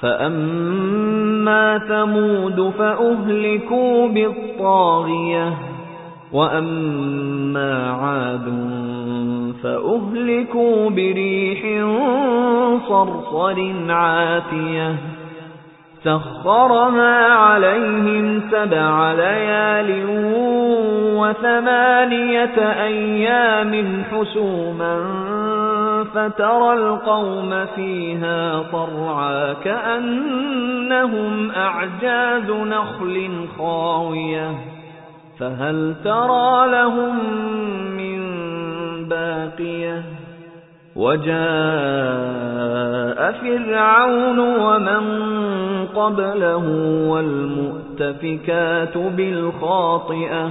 فأما ثمود فأهلكوا بالطاغية وأما عاد فأهلكوا بريح صرصر عاتية سخرها عليهم سبع ليال وثمانية أيام حسوما فترى القوم فيها طرعا كأنهم أعجاز نخل خاوية. فهل ترى لهم من باقية؟ وجاء فرعون ومن قبله والمؤتفكات بالخاطئة.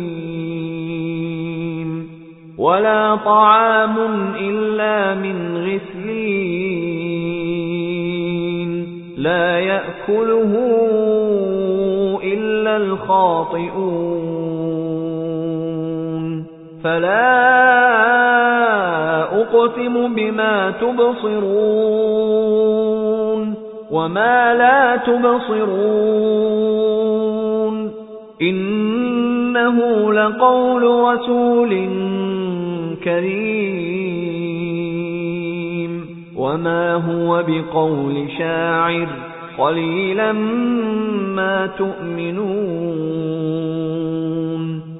وَلَا طَعَامٌ إِلَّا مِنْ غِسْلِينٍ. لَا يَأْكُلُهُ إِلَّا الْخَاطِئُونَ. فَلَا أُقْسِمُ بِمَا تُبْصِرُونَ وما لا تبصرون. إنه لقول رسول كريم. وما هو بقول شاعر قليلا ما تؤمنون.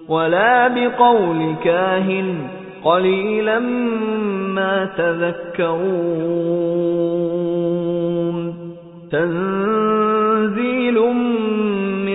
ولا بقول كاهن قليلا ما تذكرون. تنزيل